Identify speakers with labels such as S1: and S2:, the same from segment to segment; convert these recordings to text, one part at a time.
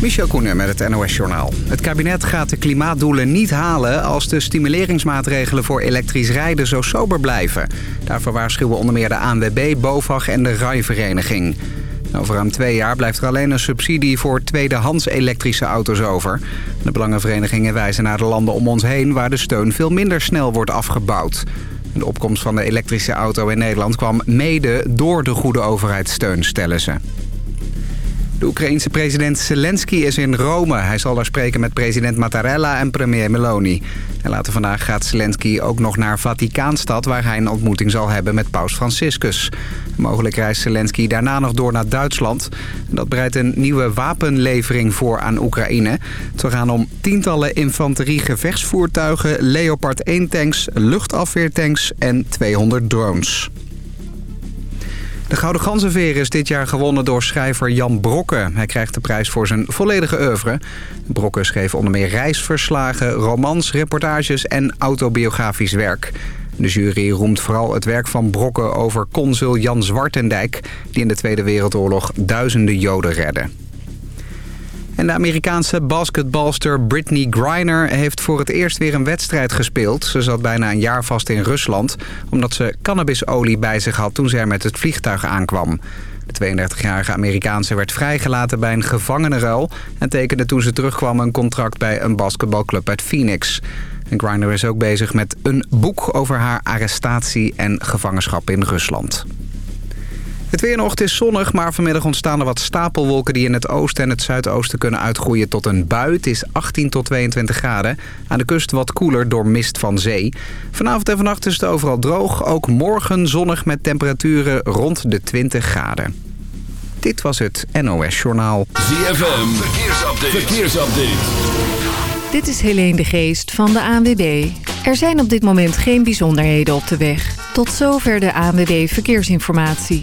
S1: Michel Koenen met het NOS-journaal. Het kabinet gaat de klimaatdoelen niet halen als de stimuleringsmaatregelen voor elektrisch rijden zo sober blijven. Daarvoor waarschuwen onder meer de ANWB, BOVAG en de RAI-vereniging. Over ruim twee jaar blijft er alleen een subsidie voor tweedehands elektrische auto's over. De belangenverenigingen wijzen naar de landen om ons heen waar de steun veel minder snel wordt afgebouwd. De opkomst van de elektrische auto in Nederland kwam mede door de goede overheidssteun, stellen ze. De Oekraïense president Zelensky is in Rome. Hij zal daar spreken met president Mattarella en premier Meloni. En later vandaag gaat Zelensky ook nog naar Vaticaanstad... waar hij een ontmoeting zal hebben met paus Franciscus. Mogelijk reist Zelensky daarna nog door naar Duitsland. Dat bereidt een nieuwe wapenlevering voor aan Oekraïne. Het gaan om tientallen infanterie-gevechtsvoertuigen... Leopard 1-tanks, luchtafweertanks en 200 drones. De Gouden Ganzenveer is dit jaar gewonnen door schrijver Jan Brokke. Hij krijgt de prijs voor zijn volledige oeuvre. Brokke schreef onder meer reisverslagen, romans, reportages en autobiografisch werk. De jury roemt vooral het werk van Brokke over consul Jan Zwartendijk... die in de Tweede Wereldoorlog duizenden Joden redde. En de Amerikaanse basketbalster Britney Griner heeft voor het eerst weer een wedstrijd gespeeld. Ze zat bijna een jaar vast in Rusland, omdat ze cannabisolie bij zich had toen ze er met het vliegtuig aankwam. De 32-jarige Amerikaanse werd vrijgelaten bij een gevangenenruil... en tekende toen ze terugkwam een contract bij een basketbalclub uit Phoenix. En Griner is ook bezig met een boek over haar arrestatie en gevangenschap in Rusland. Het weer nog, is zonnig, maar vanmiddag ontstaan er wat stapelwolken... die in het oosten en het zuidoosten kunnen uitgroeien tot een bui. Het is 18 tot 22 graden. Aan de kust wat koeler door mist van zee. Vanavond en vannacht is het overal droog. Ook morgen zonnig met temperaturen rond de 20 graden. Dit was het NOS Journaal.
S2: ZFM, verkeersupdate. verkeersupdate.
S3: Dit is Helene de Geest van de ANWB. Er zijn op dit moment geen bijzonderheden op de weg. Tot zover de ANWB Verkeersinformatie.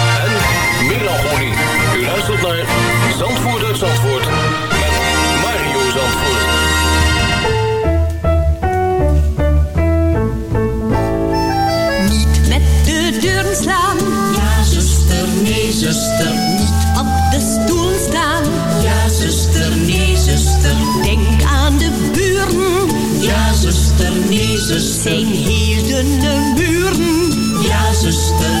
S4: luistert naar Zandvoort uit Zandvoort met Mario Zandvoort.
S5: Niet met de deuren slaan. Ja, zuster, nee, zuster. Niet op de stoel staan. Ja, zuster, nee, zuster. Denk aan de buren. Ja, zuster, nee, zuster. Zijn hier de buren. Ja, zuster.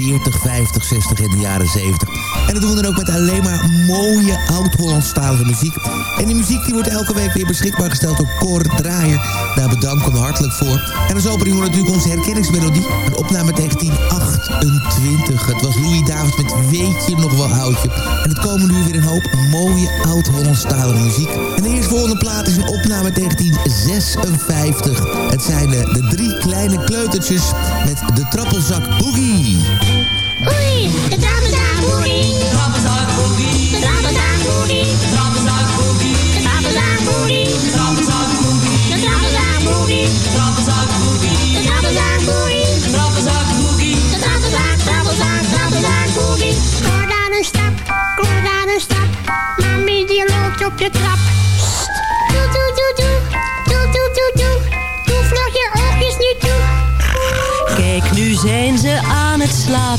S6: 40, 50, 60 en de jaren 70. En dat doen we dan ook met alleen maar mooie oud-Hollandstalige muziek. En die muziek die wordt elke week weer beschikbaar gesteld door Cor Draaier. Daar bedank ik hem hartelijk voor. En als opening hoort natuurlijk onze herkenningsmelodie. Een opname 1928. Het was Louis Davids met Weet je nog wel oudje. En het komen nu weer een hoop mooie oud-Hollandstalige muziek. En de eerstvolgende plaat is een opname 1956. Het zijn de, de drie kleine kleutertjes met de trappelzak Boogie.
S7: Oei, de trappelzak boogie. De trappelzak boogie. De trappelzak boogie. De trappelzak boogie. De trappelzak boogie. De trappelzak boogie. De trappelzak boogie. De trappelzak boogie. De trappelzak boogie. De trappelzak boogie. De trappelzak, trappelzak boogie. Kom aan een stap, kom aan een stap. Mami die loopt op je trap.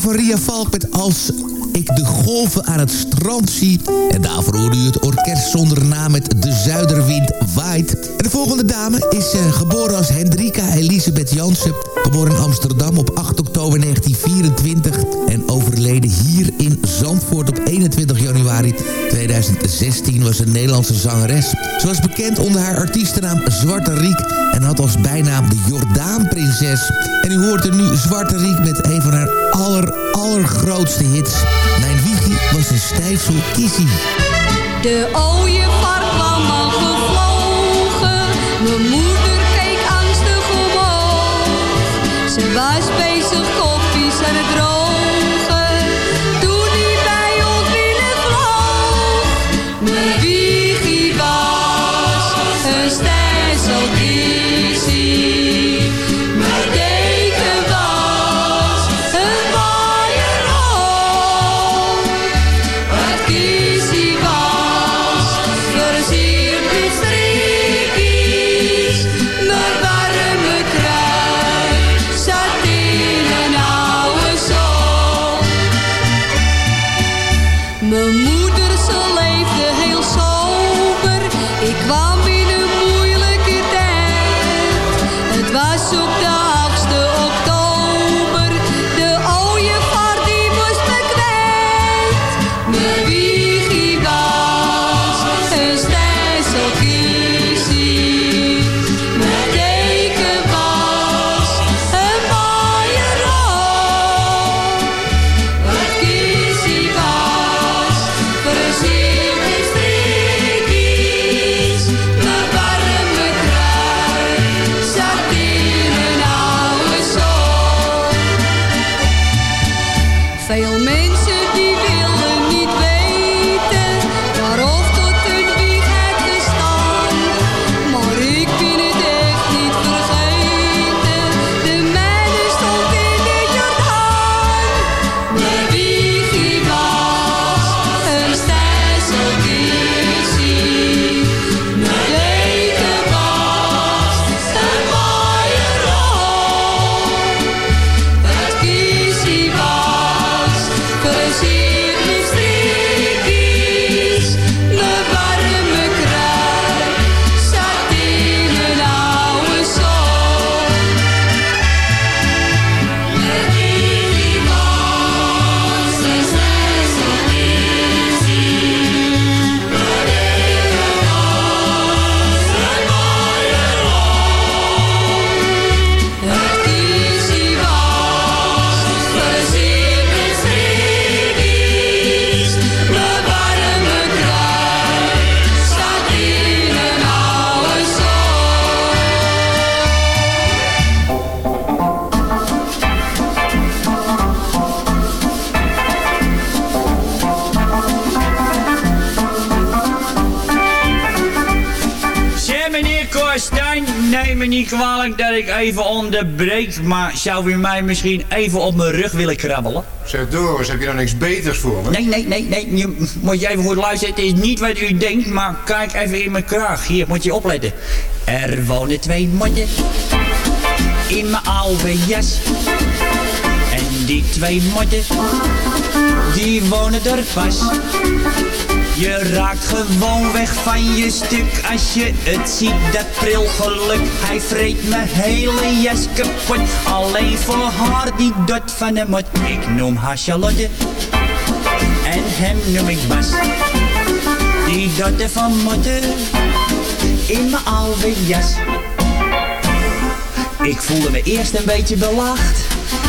S6: Sylvia Valk met Als ik de golven aan het strand zie. En daarvoor hoorde u het orkest zonder naam met De Zuiderwind Waait. En de volgende dame is uh, geboren als Hendrika Elisabeth Jansen. Geboren in Amsterdam op 8 oktober 1924. En overleden hier in Zandvoort op 21 januari 2016 was een Nederlandse zangeres. Ze was bekend onder haar artiestennaam Zwarte Riek. En had als bijnaam de Jordaanprinses. En u hoort er nu Zwarte Riek met een van haar aller, allergrootste hits. Mijn wiegie was een stijfsel kissie.
S8: De kwam
S9: even onderbreek, maar zou u mij misschien even op mijn rug willen krabbelen?
S10: Zeg Doris, heb je nou niks beters voor me?
S9: Nee, nee, nee, nee, je, moet je even goed luisteren, het is niet wat u denkt, maar kijk even in mijn kraag. Hier, moet je opletten. Er wonen twee motten in mijn oude jas. Die twee motten, die wonen er pas. Je raakt gewoon weg van je stuk als je het ziet, dat prilgeluk. Hij vreet mijn hele jas kapot, alleen voor haar die dot van de mot. Ik noem haar Charlotte en hem noem ik Bas. Die dotte van motten in mijn oude jas. Ik voelde me eerst een beetje belacht.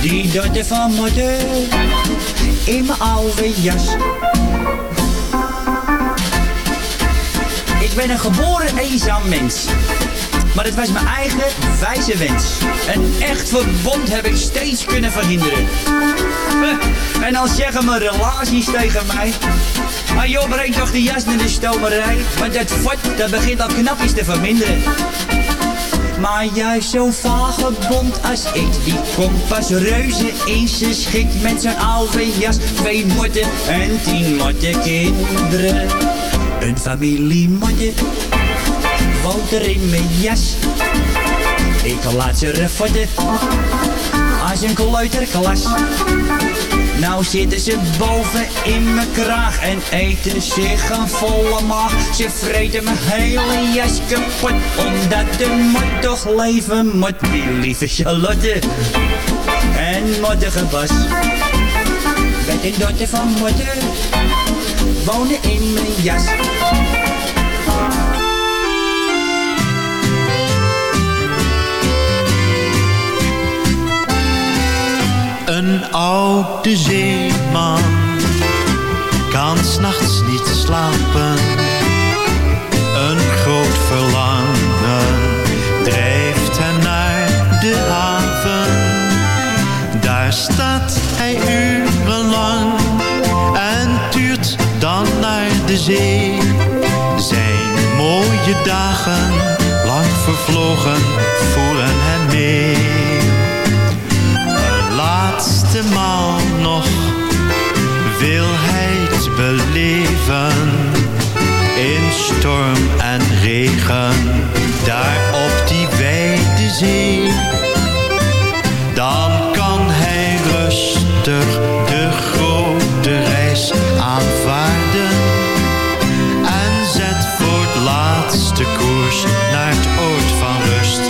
S9: Die dotte van moeder in mijn oude jas. Ik ben een geboren eenzaam mens. Maar het was mijn eigen wijze wens. Een echt verbond heb ik steeds kunnen verhinderen. En al zeggen mijn relaties tegen mij... Maar joh, breng toch de jas naar de stomerij. Want dat fort, dat begint al knapjes te verminderen. Maar juist zo'n vagebond als ik, die komt pas reuze in zijn schik met zijn oude jas. Twee motten en tien motte kinderen. Een familie motten woont er in mijn jas. Ik laat ze refotten als een kleuterklas. Nou zitten ze boven in mijn kraag en eten zich een volle maag. Ze vreten mijn hele jas kapot, omdat de mot toch leven moet. Die lieve Charlotte en mottige Bas. Met een dochter van moeder wonen in mijn jas.
S11: Een oude zeeman kan s'nachts niet slapen. Een groot verlangen drijft hem naar de haven. Daar staat hij urenlang en tuurt dan naar de zee. Zijn mooie dagen, lang vervlogen, voeren hem mee laatste maal nog wil hij het beleven. In storm en regen, daar op die wijde zee. Dan kan hij rustig de grote reis aanvaarden. En zet voor het laatste koers naar het oord van rust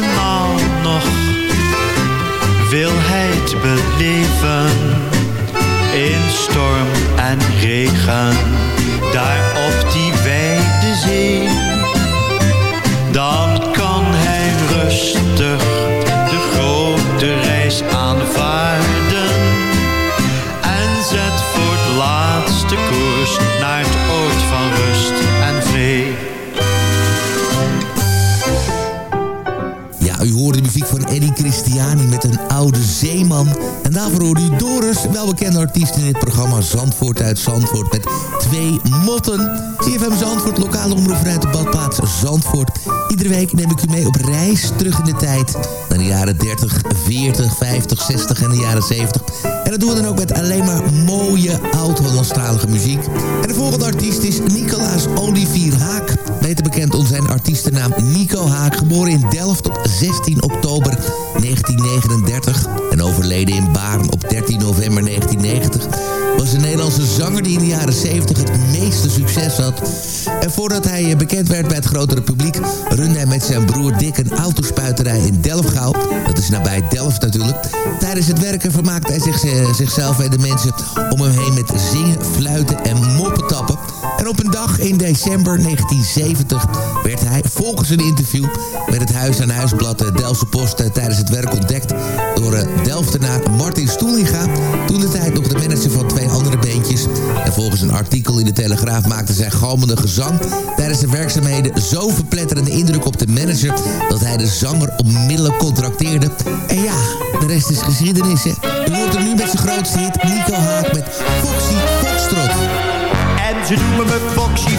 S11: maal nog wil hij het beleven. In storm en regen,
S6: daarvoor hoorde Doris, welbekende artiest in het programma Zandvoort uit Zandvoort met twee motten. CFM Zandvoort, lokale omroep vanuit de badplaats Zandvoort. Iedere week neem ik u mee op reis terug in de tijd. Naar de jaren 30, 40, 50, 60 en de jaren 70. En dat doen we dan ook met alleen maar mooie oud-Hollandstalige muziek. En de volgende artiest is Nicolaas Olivier Haak. Beter bekend onder zijn artiestennaam Nico Haak. Geboren in Delft op 16 oktober 1939. En overleden in Baarn op 13 november 1990 was een Nederlandse zanger die in de jaren 70 het meeste succes had. En voordat hij eh, bekend werd bij het grotere publiek... runde hij met zijn broer Dick een autospuiterij in Delfgauw. Dat is nabij Delft natuurlijk. Tijdens het werken vermaakte hij eh, zichzelf en de mensen om hem heen met zingen, fluiten en moppetappen. Op een dag in december 1970 werd hij volgens een interview met het Huis aan Huisblad de Delftse Post eh, tijdens het werk ontdekt door eh, Delftenaar Martin Stoelinga. Toen de tijd nog de manager van twee andere beentjes. En volgens een artikel in de Telegraaf maakte zijn galmende gezang tijdens de werkzaamheden zo verpletterende indruk op de manager dat hij de zanger onmiddellijk contracteerde. En ja, de rest is geschiedenis. Hè. U hoort nu met zijn grootste hit Nico Haak met Foxy Foxtrot.
S12: En ze noemen me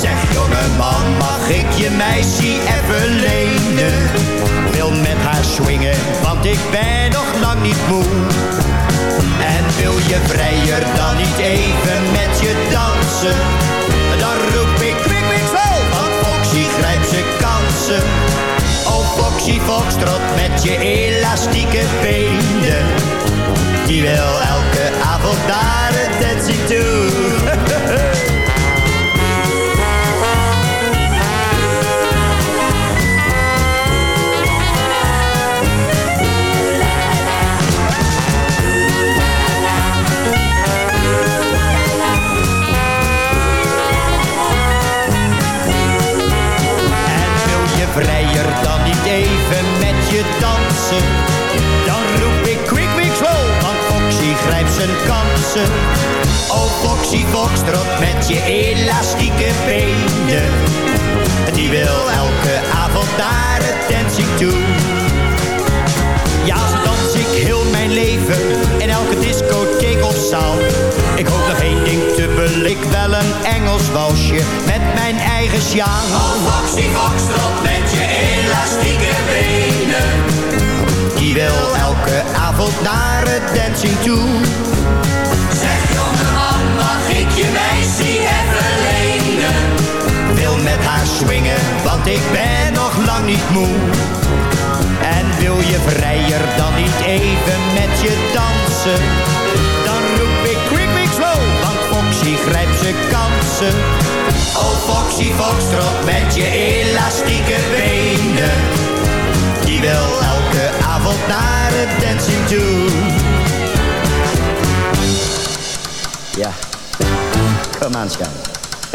S12: Zeg jongeman, mag ik je meisje even lenen? Wil met haar swingen, want ik ben nog lang niet moe. En wil je vrijer dan niet even met je dansen? Dan roep ik kwik, kwik, zo, want Foxy grijpt zijn kansen. Oh Foxy Foxtrot met je elastieke benen. Die wil elke avond naar het dancing toe.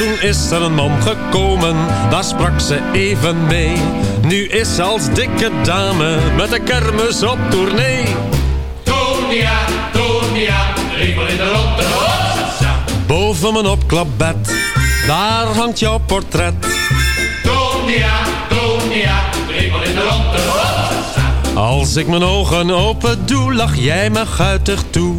S13: Toen is er een man gekomen, daar sprak ze even mee. Nu is ze als dikke dame met de kermis op tournee.
S14: Tonia, Tonia, driemaal in de hopsasa.
S13: Boven mijn opklapbed, daar hangt jouw portret.
S14: Tonia, Tonia, driemaal in de hopsasa.
S13: Als ik mijn ogen open doe, lach jij me guitig toe.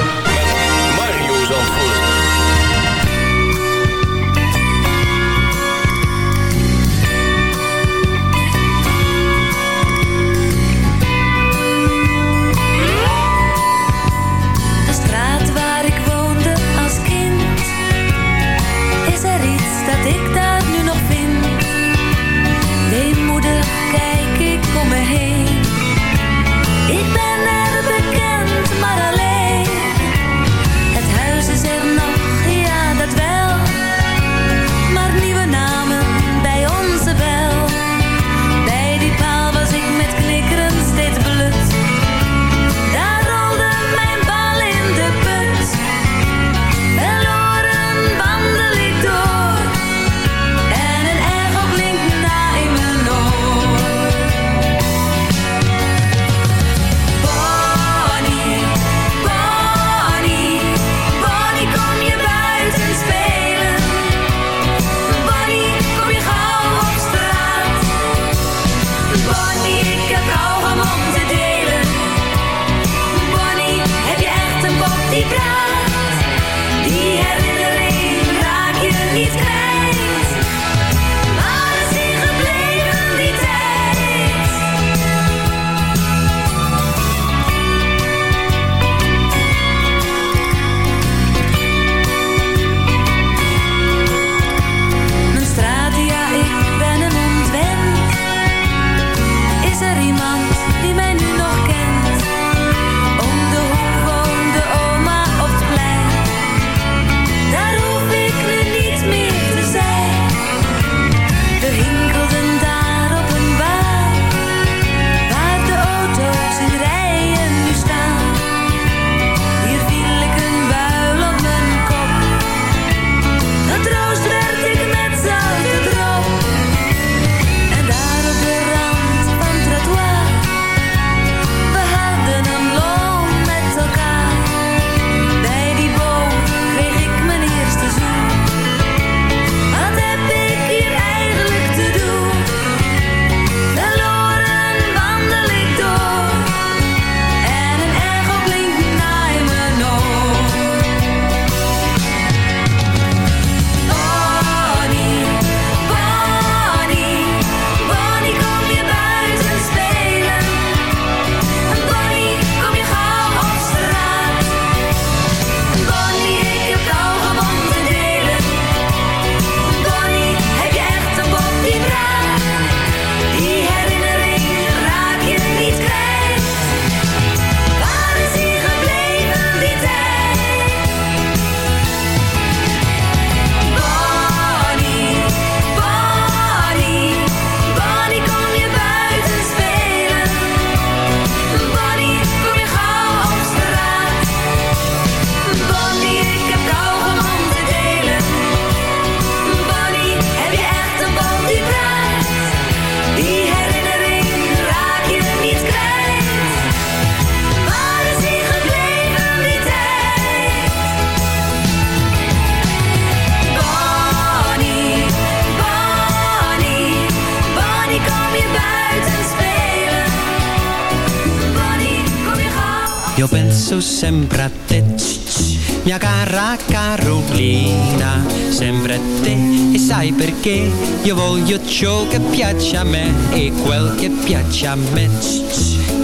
S15: Io ciò che piace a me e quel che piace a me.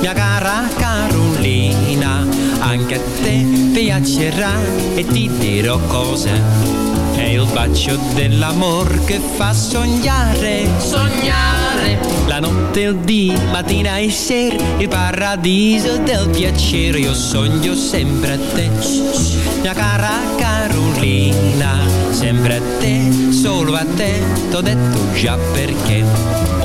S15: Mia cara Carolina, anche a te piacerà e ti dirò cose. È il bacio dell'amor che fa sognare, sognare. La notte il dì, mattina e sera, il paradiso del piacere. Io sogno sempre a te, mia cara Carolina. Sempre a te, solo a te, t'ho detto già perché.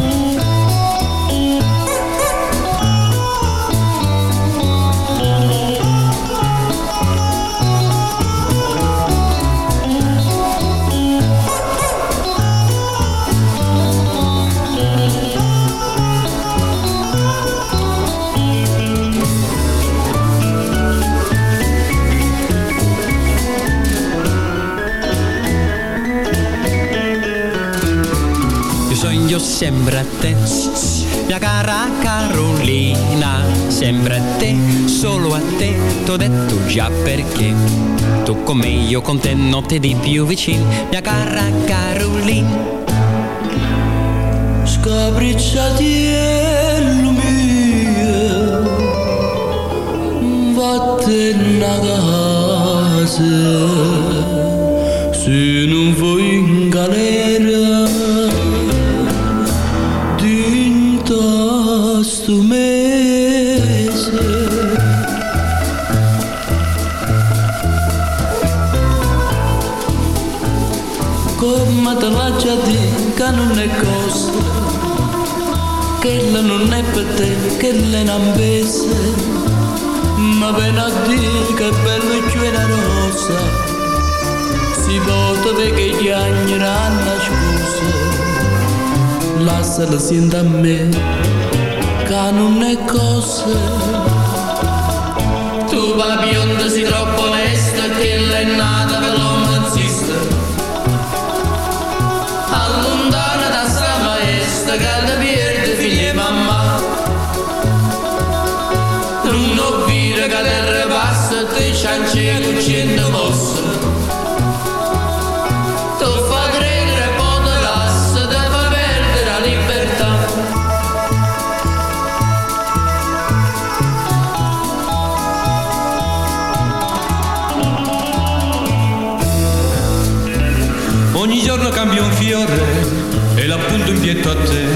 S15: Io sempre a te, mia cara Carolina, sempre a te, solo a te, t'ho detto già perché. Tu con me, io con te, notte di più vicino, mia cara Carolina.
S16: Scapricciatiello mio Vattene a casa Se non vuoi in galera è un'ambese Ma viene a dire che bello c'è una rosa. Si vota perché gli anni hanno scusa. Lasciala senta a me Che non è cosa.
S17: Tu va bionda si troppo onesta
S16: pietto a te.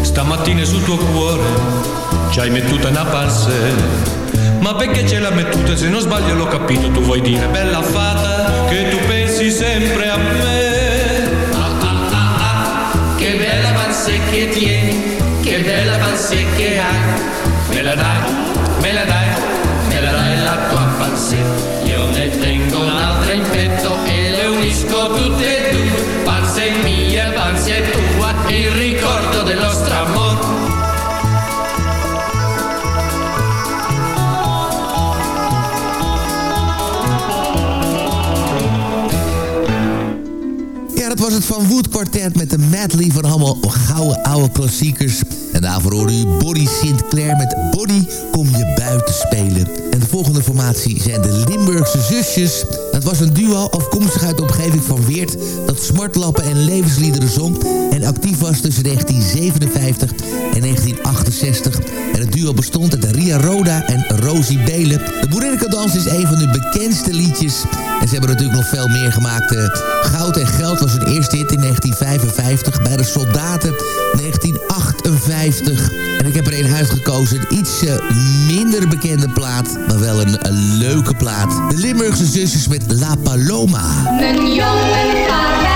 S16: Stamattina sul tuo cuore ci hai mettuta una passe. Ma perché ce l'ha mettuta? Se non sbaglio l'ho capito, tu vuoi dire bella fata che tu pensi sempre a me.
S17: Che bella panza che tieni, che bella panza che hai. Me la dai, me la dai, me la dai la tua panza. Io ne tengo un'altra
S6: was het Van Wood Quartet met de medley van allemaal gouden oude klassiekers. En daarvoor hoorde u Body Sinclair met Body Kom Je Buiten Spelen. En de volgende formatie zijn de Limburgse Zusjes. Het was een duo afkomstig uit de omgeving van Weert... dat smartlappen en levensliederen zong... en actief was tussen 1957 en 1968. En het duo bestond uit Ria Roda en Rosie Belen. De Boerinnekadans is een van hun bekendste liedjes... En ze hebben natuurlijk nog veel meer gemaakt. Eh, Goud en Geld was hun eerste hit in 1955. Bij de Soldaten 1958. En ik heb er een uitgekozen. Een iets eh, minder bekende plaat. Maar wel een, een leuke plaat. De Limburgse zusjes met La Paloma.
S18: Mijn jongen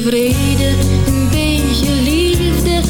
S19: vrede, een beetje liefde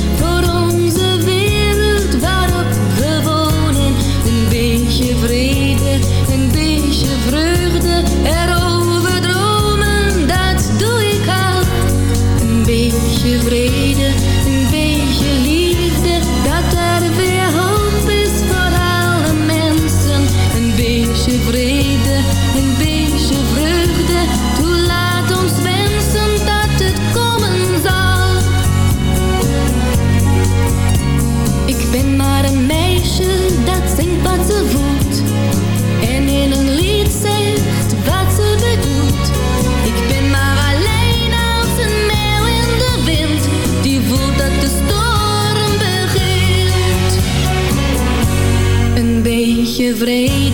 S19: vreemd.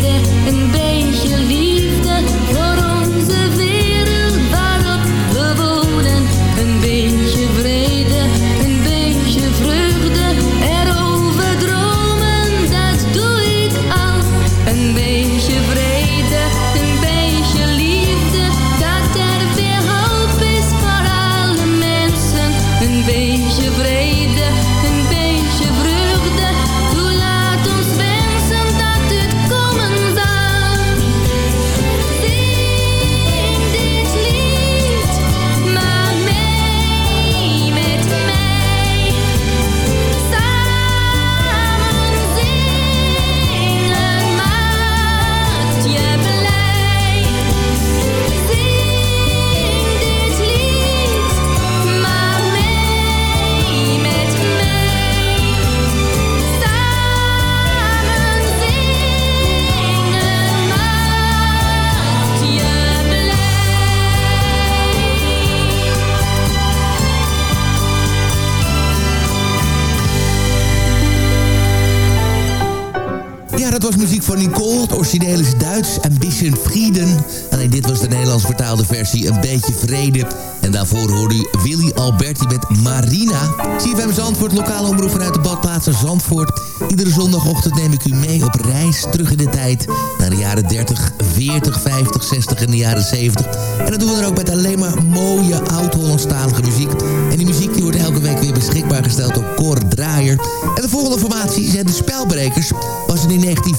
S6: Was muziek van Nicole. Het origineel Duits. Ambition Frieden. Alleen dit was de Nederlands vertaalde versie. Een beetje vrede. En daarvoor hoorde u Willy Alberti met Marina. CFM Zandvoort, lokale omroep vanuit de badplaats Zandvoort. Iedere zondagochtend neem ik u mee op reis terug in de tijd. Naar de jaren 30, 40, 50, 60 en de jaren 70. En dat doen we dan ook met alleen maar mooie oud-Hollandstalige muziek. En die muziek die wordt elke week weer beschikbaar gesteld door Cor Draaier. En de volgende formatie zijn de Spelbrekers. Was in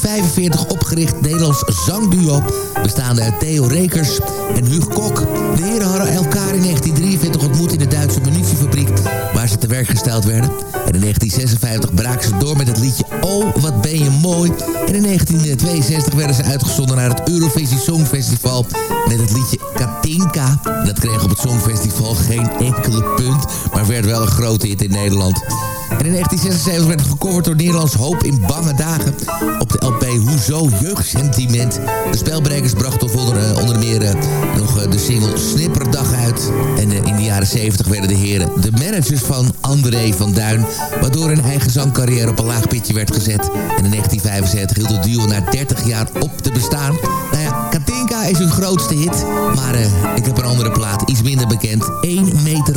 S6: 1945 opgericht Nederlands zangduo. Bestaande uit Theo Rekers en Huug Kok. De heren hadden elkaar in 1943 ontmoet in de Duitse munitiefabriek... waar ze te werk gesteld werden. En in 1956 braken ze door met het liedje Oh, wat ben je mooi. En in 1962 werden ze uitgezonden naar het Eurovisie Songfestival... met het liedje Katinka. Dat kreeg op het Songfestival geen enkele punt... maar werd wel een grote hit in Nederland. En in 1976 werd het gecoverd door Nederlands Hoop in Bange Dagen. Op de LP Hoezo Jeugdsentiment. De spelbrekers brachten onder, uh, onder meer uh, nog uh, de single Snipperdag uit. En in de jaren 70 werden de heren de managers van André van Duin. Waardoor hun eigen zangcarrière op een laag pitje werd gezet. En in 1975 hield het duo na 30 jaar op te bestaan. Katinka is hun grootste hit. Maar ik heb een andere plaat, iets minder bekend. 1,98 meter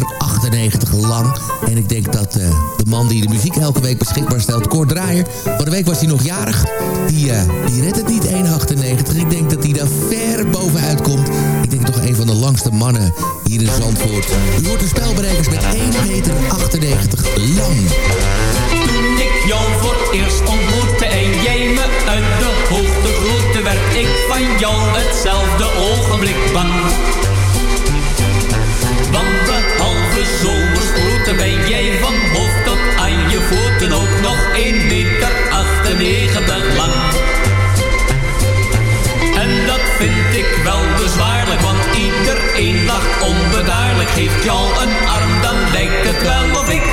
S6: lang. En ik denk dat de man die de muziek elke week beschikbaar stelt, Cor Draaier. Voor de week was hij nog jarig. Die, uh, die redt het niet 1,98. Ik denk dat hij daar ver bovenuit komt. Ik denk toch een van de langste mannen hier in Zandvoort. U hoort de spelberekers met 1,98 meter lang.
S20: Jou voor eerst ontmoette en jij me uit de hoogte groette... werd ik van jou hetzelfde ogenblik bang. Want behalve zomersgroeten ben jij van hoofd tot aan je voeten ook nog 1 meter 98 lang. En dat vind ik wel bezwaarlijk, want iedereen lacht onbedaarlijk. Geeft jou een arm, dan lijkt het wel of ik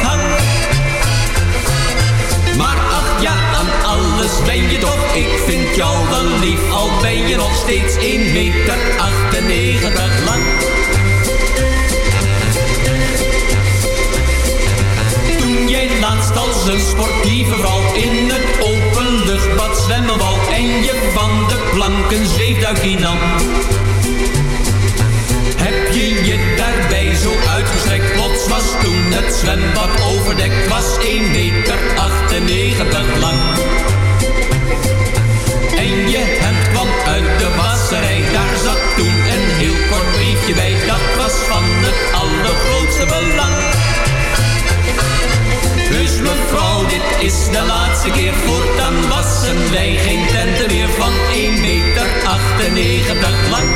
S20: ben je toch, ik vind jou wel lief. Al ben je nog steeds 1 meter 98 lang. Toen jij laatst als een sportieve vrouw in het openluchtbad zwemmen wou en je van de planken zweefduikje nam. Heb je je daarbij zo uitgestrekt, plots was toen het zwembad overdekt, was 1 meter 98 lang. Je hemd kwam uit de wasserij, daar zat toen een heel kort briefje bij, dat was van het allergrootste belang. Dus mevrouw, dit is de laatste keer, voortaan wassen wij geen tenten meer van 1 meter 98 lang.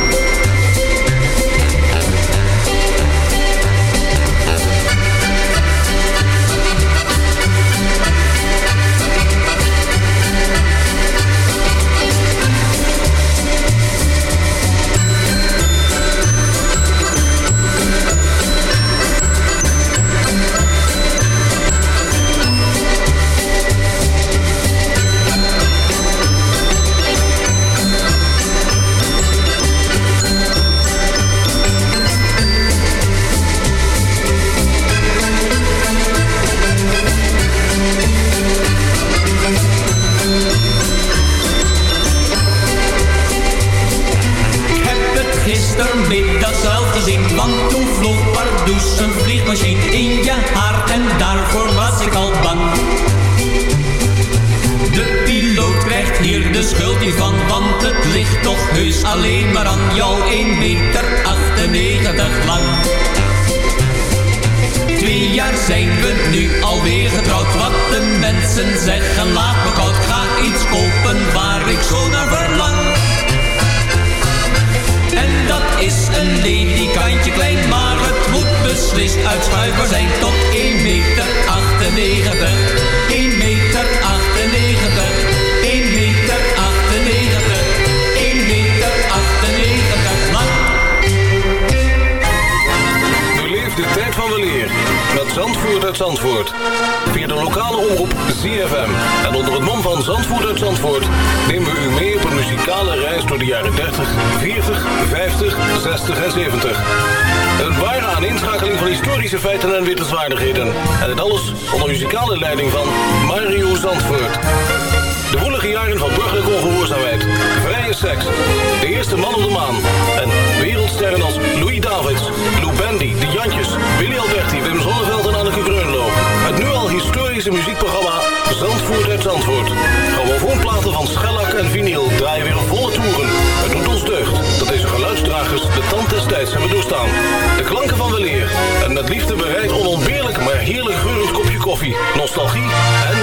S4: Tijds hebben doorstaan. De klanken van weleer en met liefde bereid onontbeerlijk maar heerlijk geurend kopje koffie, nostalgie en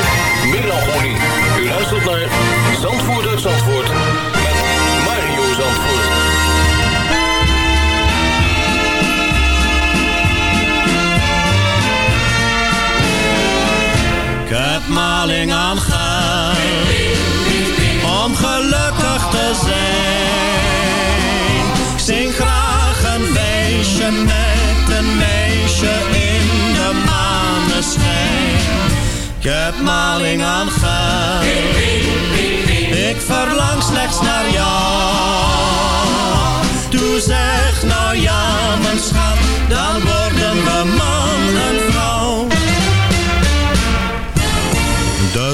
S4: melancholie. U luistert naar Zandvoort uit Zandvoort met Mario Zandvoort.
S21: Ik heb maling aan geld om gelukkig te zijn. Feestje met een meisje in de maneschijn. Ik heb maling aan geld, ik verlang slechts naar jou. Doe zeg nou ja, mijn schat, dan worden we man en vrouw.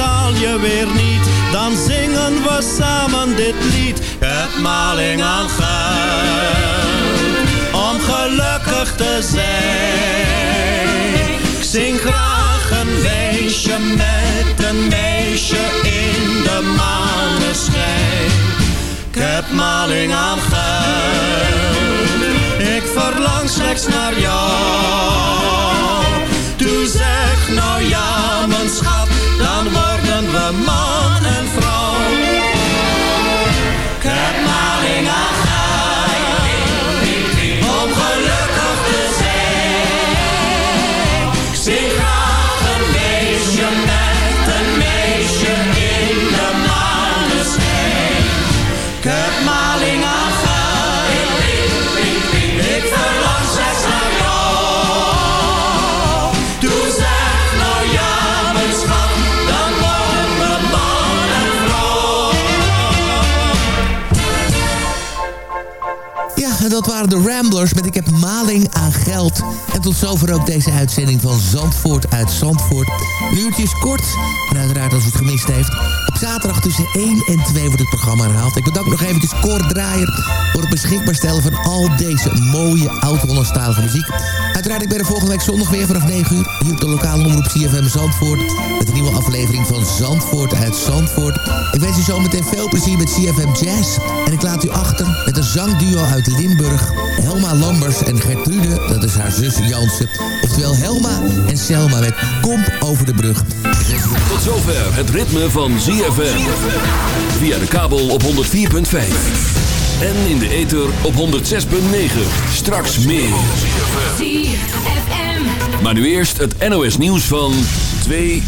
S21: betaal je weer niet. Dan zingen we samen dit lied. Het maling aan geld, om gelukkig te zijn. Ik zing graag een feestje met een meisje in de maneschijn. Ik heb maling aan geld. Ik verlang slechts naar jou. Doe zeg nou ja, mijn schat, dan worden we man en vrouw. Aan
S6: dat waren de Ramblers met Ik heb maling aan geld. Tot zover ook deze uitzending van Zandvoort uit Zandvoort. Een kort. En uiteraard als u het gemist heeft. Op zaterdag tussen 1 en 2 wordt het programma herhaald. Ik bedank nog eventjes Cor Draaier voor het beschikbaar stellen van al deze mooie oud-Hollandstalige muziek. Uiteraard, ik ben er volgende week zondag weer vanaf 9 uur. Hier op de lokale omroep CFM Zandvoort. Met een nieuwe aflevering van Zandvoort uit Zandvoort. Ik wens u zometeen veel plezier met CFM Jazz. En ik laat u achter met een zangduo uit Limburg. Helma Lambers en Gertrude, dat is haar zus Jansen. Oftewel Helma en Selma met Kom over de brug.
S2: Tot zover het ritme van ZFM. Via de kabel op 104.5. En in de ether op 106.9. Straks meer. Maar nu eerst het NOS nieuws van 2